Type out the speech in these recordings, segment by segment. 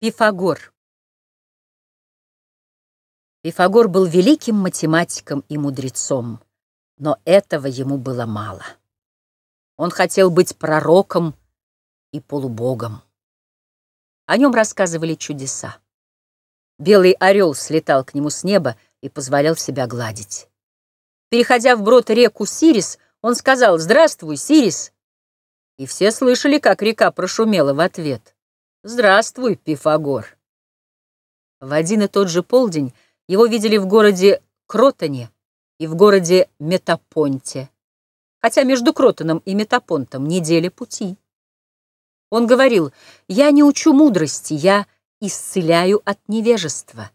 Пифагор Пифагор был великим математиком и мудрецом, но этого ему было мало. Он хотел быть пророком и полубогом. О нем рассказывали чудеса. Белый орел слетал к нему с неба и позволял себя гладить. Переходя вброд реку Сирис, он сказал «Здравствуй, Сирис!» И все слышали, как река прошумела в ответ. «Здравствуй, Пифагор!» В один и тот же полдень его видели в городе Кротоне и в городе Метапонте, хотя между Кротоном и Метапонтом неделя пути. Он говорил, «Я не учу мудрости, я исцеляю от невежества».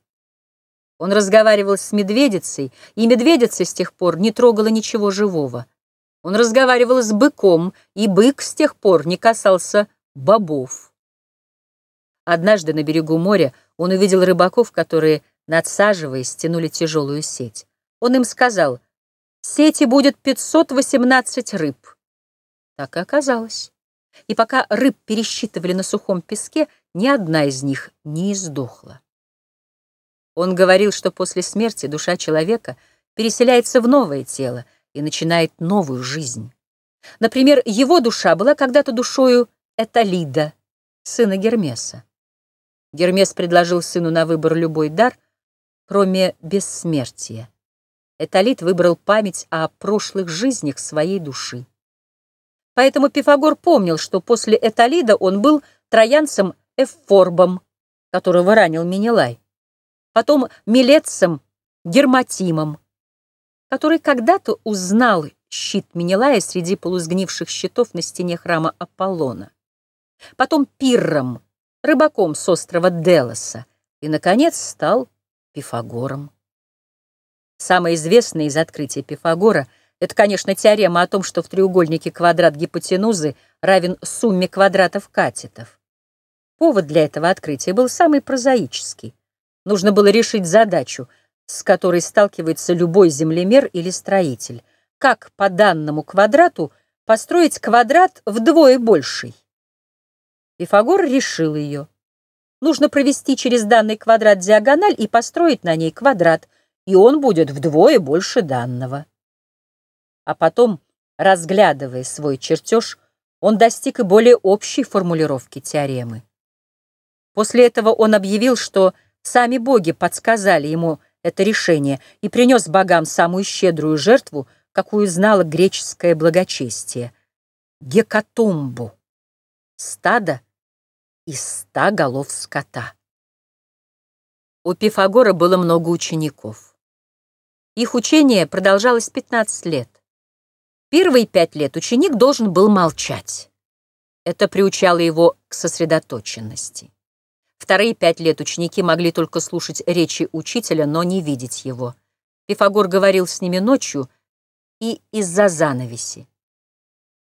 Он разговаривал с медведицей, и медведица с тех пор не трогала ничего живого. Он разговаривал с быком, и бык с тех пор не касался бобов. Однажды на берегу моря он увидел рыбаков, которые, надсаживаясь, тянули тяжелую сеть. Он им сказал, «Сети будет 518 рыб». Так и оказалось. И пока рыб пересчитывали на сухом песке, ни одна из них не издохла. Он говорил, что после смерти душа человека переселяется в новое тело и начинает новую жизнь. Например, его душа была когда-то душою Эталида, сына Гермеса. Гермес предложил сыну на выбор любой дар, кроме бессмертия. Эталит выбрал память о прошлых жизнях своей души. Поэтому Пифагор помнил, что после Эталида он был троянцем Эфорбом, которого ранил Менелай, потом Милетцем Герматимом, который когда-то узнал щит Менелая среди полусгнивших щитов на стене храма Аполлона, потом Пирром, рыбаком с острова Делоса, и, наконец, стал Пифагором. Самое известное из открытий Пифагора — это, конечно, теорема о том, что в треугольнике квадрат гипотенузы равен сумме квадратов катетов. Повод для этого открытия был самый прозаический. Нужно было решить задачу, с которой сталкивается любой землемер или строитель. Как по данному квадрату построить квадрат вдвое больший? Пифагор решил ее. Нужно провести через данный квадрат диагональ и построить на ней квадрат, и он будет вдвое больше данного. А потом, разглядывая свой чертеж, он достиг и более общей формулировки теоремы. После этого он объявил, что сами боги подсказали ему это решение и принес богам самую щедрую жертву, какую знало греческое благочестие — гекатомбу стада из ста голов скота. У Пифагора было много учеников. Их учение продолжалось 15 лет. Первые пять лет ученик должен был молчать. Это приучало его к сосредоточенности. Вторые пять лет ученики могли только слушать речи учителя, но не видеть его. Пифагор говорил с ними ночью и из-за занавеси.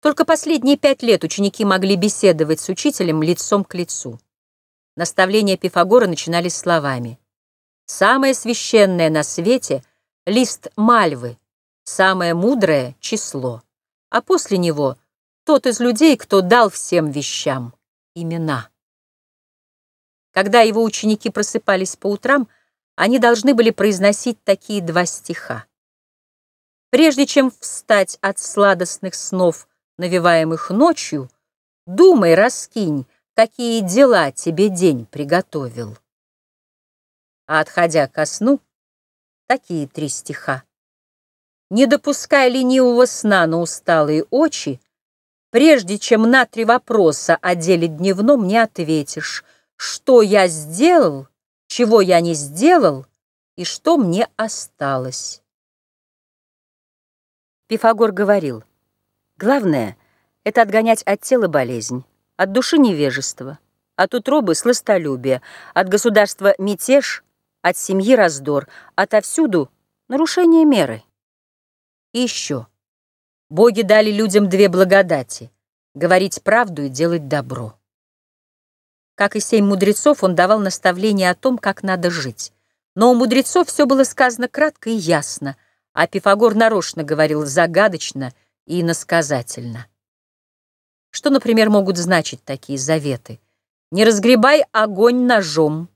Только последние пять лет ученики могли беседовать с учителем лицом к лицу. Наставления Пифагора начинались словами. «Самое священное на свете — лист мальвы, самое мудрое — число, а после него — тот из людей, кто дал всем вещам имена». Когда его ученики просыпались по утрам, они должны были произносить такие два стиха. Прежде чем встать от сладостных снов навиваемых ночью, думай, раскинь, какие дела тебе день приготовил. А отходя ко сну, такие три стиха. Не допускай ленивого сна на усталые очи, прежде чем на три вопроса о деле дневном не ответишь, что я сделал, чего я не сделал и что мне осталось. Пифагор говорил, Главное — это отгонять от тела болезнь, от души невежество, от утробы сластолюбие, от государства мятеж, от семьи раздор, отовсюду нарушение меры. И еще. Боги дали людям две благодати — говорить правду и делать добро. Как и семь мудрецов, он давал наставления о том, как надо жить. Но у мудрецов все было сказано кратко и ясно, а Пифагор нарочно говорил загадочно — и иносказательно. Что, например, могут значить такие заветы? Не разгребай огонь ножом,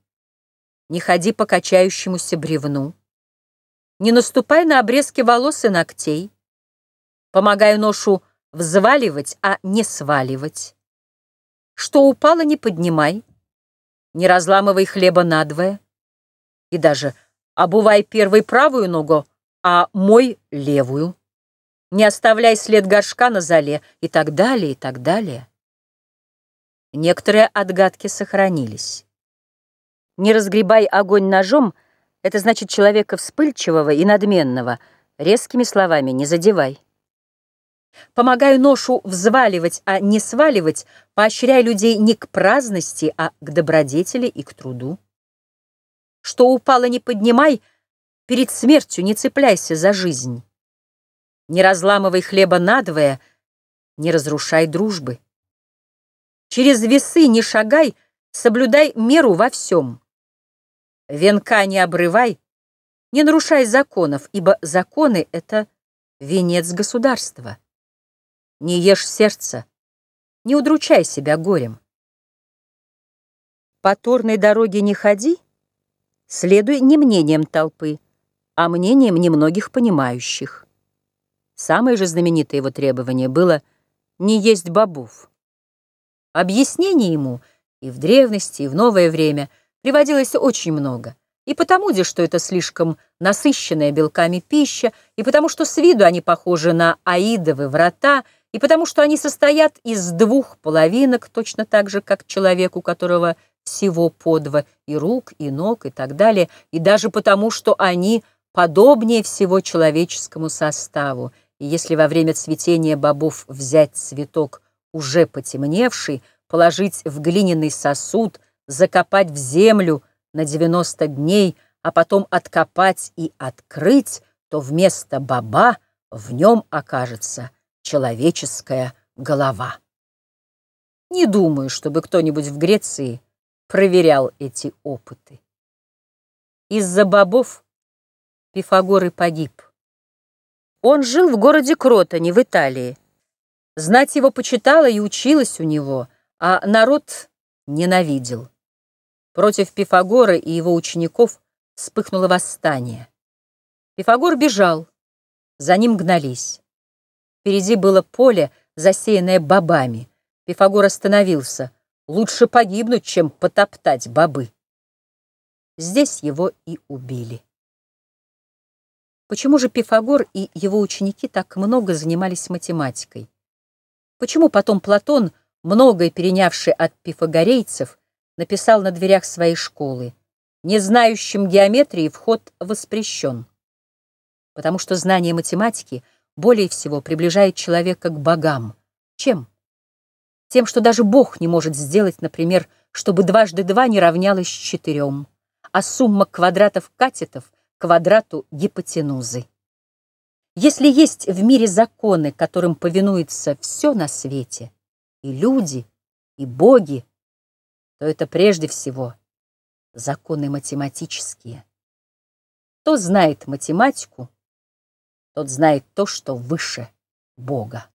Не ходи по качающемуся бревну, Не наступай на обрезки волос и ногтей, Помогай ношу взваливать, а не сваливать. Что упало, не поднимай, Не разламывай хлеба надвое, И даже обувай первой правую ногу, а мой левую. Не оставляй след горшка на зале и так далее, и так далее. Некоторые отгадки сохранились. Не разгребай огонь ножом, это значит человека вспыльчивого и надменного, резкими словами не задевай. Помогай ношу взваливать, а не сваливать, поощряй людей не к праздности, а к добродетели и к труду. Что упало, не поднимай, перед смертью не цепляйся за жизнь. Не разламывай хлеба надвое, не разрушай дружбы. Через весы не шагай, соблюдай меру во всем. Венка не обрывай, не нарушай законов, ибо законы — это венец государства. Не ешь сердце, не удручай себя горем. По торной дороге не ходи, следуй не мнением толпы, а мнением немногих понимающих. Самое же знаменитое его требование было не есть бобов. Объяснений ему и в древности, и в новое время приводилось очень много. И потому, де, что это слишком насыщенная белками пища, и потому, что с виду они похожи на аидовы врата, и потому, что они состоят из двух половинок, точно так же, как человек, у которого всего по два и рук, и ног, и так далее, и даже потому, что они подобнее всего человеческому составу, и если во время цветения бобов взять цветок уже потемневший, положить в глиняный сосуд, закопать в землю на 90 дней, а потом откопать и открыть, то вместо боба в нем окажется человеческая голова. Не думаю, чтобы кто-нибудь в Греции проверял эти опыты. Из-за бобов Пифагор и погиб. Он жил в городе Кротоне в Италии. Знать его почитала и училась у него, а народ ненавидел. Против Пифагора и его учеников вспыхнуло восстание. Пифагор бежал, за ним гнались. Впереди было поле, засеянное бобами. Пифагор остановился. Лучше погибнуть, чем потоптать бобы. Здесь его и убили. Почему же Пифагор и его ученики так много занимались математикой? Почему потом Платон, многое перенявший от пифагорейцев, написал на дверях своей школы «Не знающим геометрии вход воспрещен»? Потому что знание математики более всего приближает человека к богам. Чем? Тем, что даже Бог не может сделать, например, чтобы дважды два не равнялось четырем, а сумма квадратов катетов квадрату гипотенузы. Если есть в мире законы, которым повинуется все на свете, и люди, и боги, то это прежде всего законы математические. Кто знает математику, тот знает то, что выше Бога.